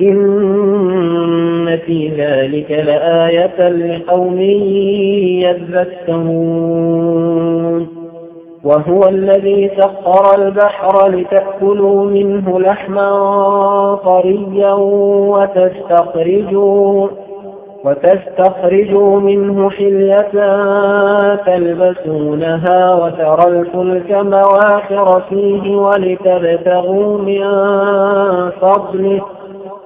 إن في ذلك لآية لقوم يذكرون. وهو الذي سخر البحر لتأكلوا منه لحما طريا وتستخرجوا وتستخرجوا منه حلية تلبسونها وترى الفلك مواخر فيه ولتبتغوا من فضله.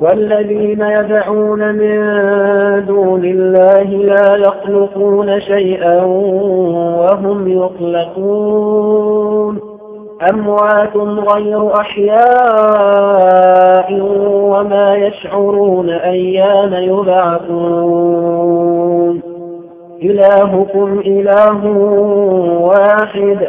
والذين يدعون من دون الله لا يخلقون شيئا وهم يخلقون. أموات غير أحياء وما يشعرون أيان يبعثون. إلهكم إله واحد.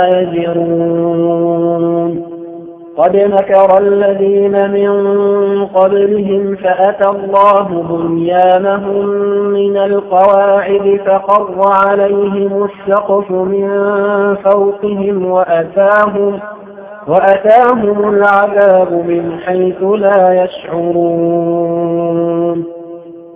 قد مكر الذين من قبلهم فأتى الله بنيانهم من القواعد فقر عليهم السقف من فوقهم وأتاهم وأتاهم العذاب من حيث لا يشعرون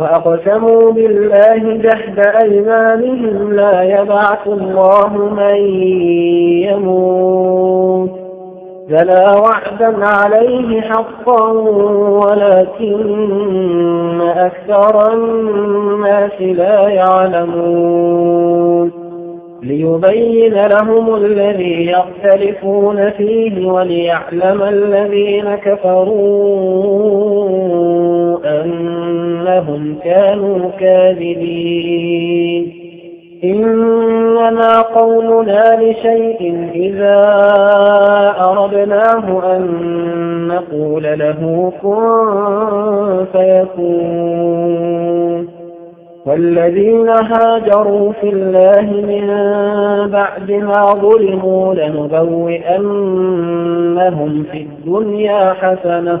وأقسموا بالله جهد أيمانهم لا يبعث الله من يموت فلا وعدا عليه حقا ولكن أكثر الناس لا يعلمون ليبين لهم الذي يختلفون فيه وليعلم الذين كفروا أنهم كانوا كاذبين. إنما قولنا لشيء إذا أردناه أن نقول له كن فيكون. والذين هاجروا في الله من بعد ما ظلموا لنبوئنهم في الدنيا حسنة.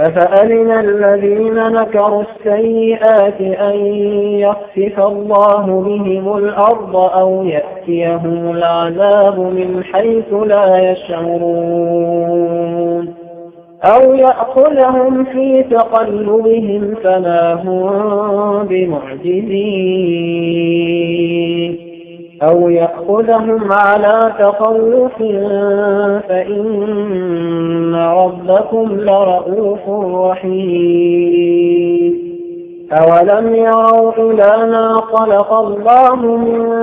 أفأمن الذين نكروا السيئات أن يخسف الله بهم الأرض أو يأتيهم العذاب من حيث لا يشعرون أو يأخذهم في تقلبهم فما هم بمعجزين أو يأخذهم على تخلف فإن ربكم لرؤوف رحيم. أولم يروا إلى ما خلق الله من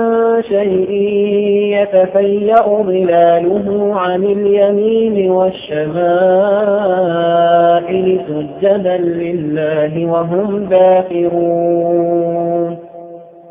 شيء يتفيأ ظلاله عن اليمين والشمائل سجدا لله وهم داخرون.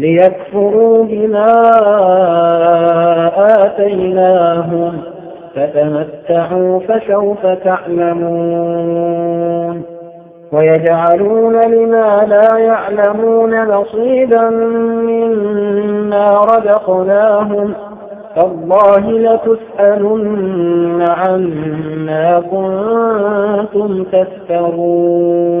ليكفروا بما آتيناهم فتمتعوا فسوف تعلمون. ويجعلون لما لا يعلمون نصيبا مما رزقناهم فالله لتسألن عما كنتم تفترون.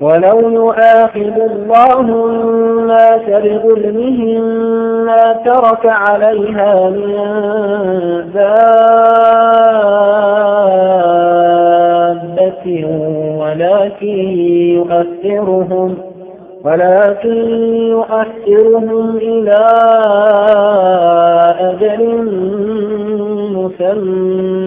ولو يؤاخذ الله الناس بظلمهم ما ترك عليها من دابة ولكن يؤثرهم ولكن يؤثرهم إلى أجل مسمى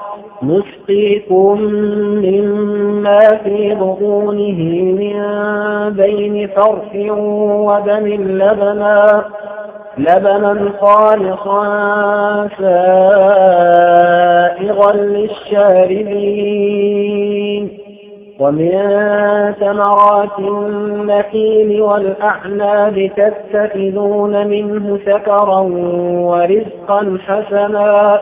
نسقيكم مما في بطونه من بين فرح ودم لبنا لبنا خالصا سائغا للشاربين. ومن ثمرات النخيل والأعناب تتخذون منه سكرا ورزقا حسنا.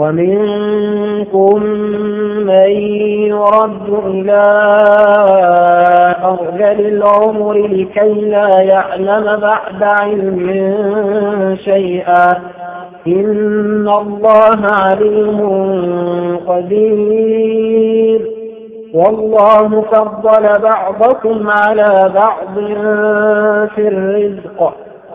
ومنكم من يرد إلى أرجل العمر لكي لا يعلم بعد علم شيئا. إن الله عليم قدير. والله فضل بعضكم على بعض في الرزق.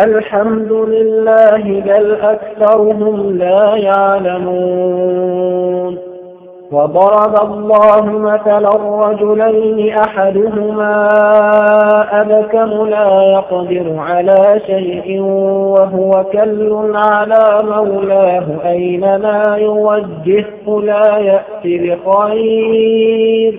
الحمد لله بل أكثرهم لا يعلمون. وضرب الله مثلا الرجلين أحدهما أبكم لا يقدر على شيء وهو كل على مولاه أينما يوجهه لا يأتي بخير.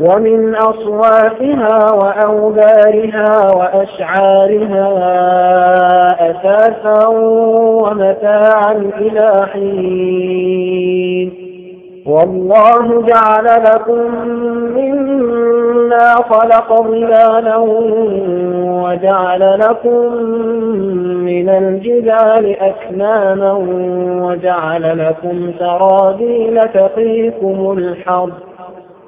ومن أصوافها وأوبارها وأشعارها أثاثا ومتاعا إلى حين. والله جعل لكم مما خلق ظلالا وجعل لكم من الجبال أكنانا وجعل لكم سرابيل تقيكم الحرب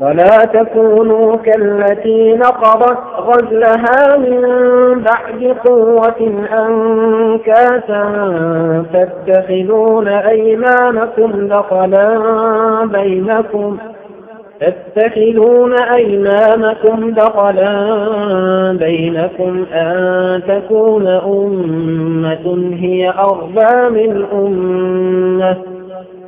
ولا تكونوا كالتي نقضت غزلها من بعد قوة أنكاسا تتخذون أيمانكم دخلا بينكم تتخذون أيمانكم دخلا بينكم أن تكون أمة هي أربى من أمة.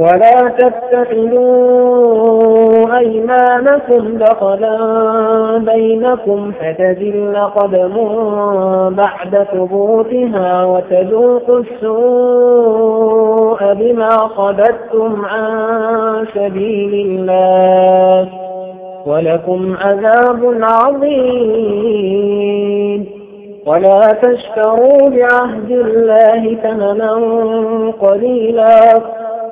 ولا تتخذوا أيمانكم دخلا بينكم فتذل قدم بعد ثبوتها وتذوقوا السوء بما صددتم عن سبيل الله ولكم عذاب عظيم. ولا تشتروا بعهد الله ثمنا قليلا.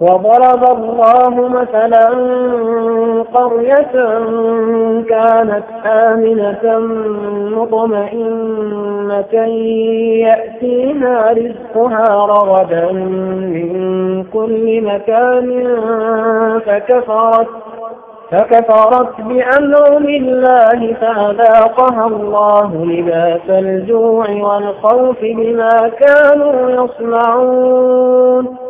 وضرب الله مثلا قرية كانت آمنة مطمئنة يأتيها رزقها رغدا من كل مكان فكفرت فكفرت بأنعم الله فأذاقها الله لباس الجوع والخوف بما كانوا يصنعون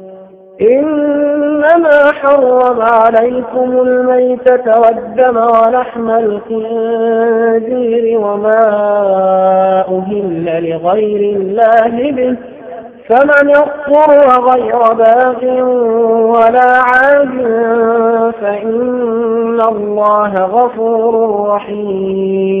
إنما حرم عليكم الميتة والدم ولحم الخنزير وما أهل لغير الله به. فمن يضطر غير باغ ولا عاد فإن الله غفور رحيم.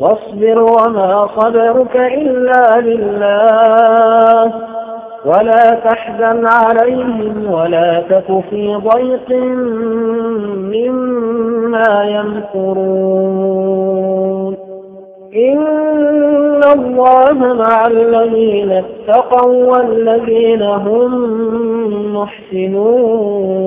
واصبر وما صبرك إلا بالله ولا تحزن عليهم ولا تك في ضيق مما يمكرون. إن الله مع الذين اتقوا والذين هم محسنون.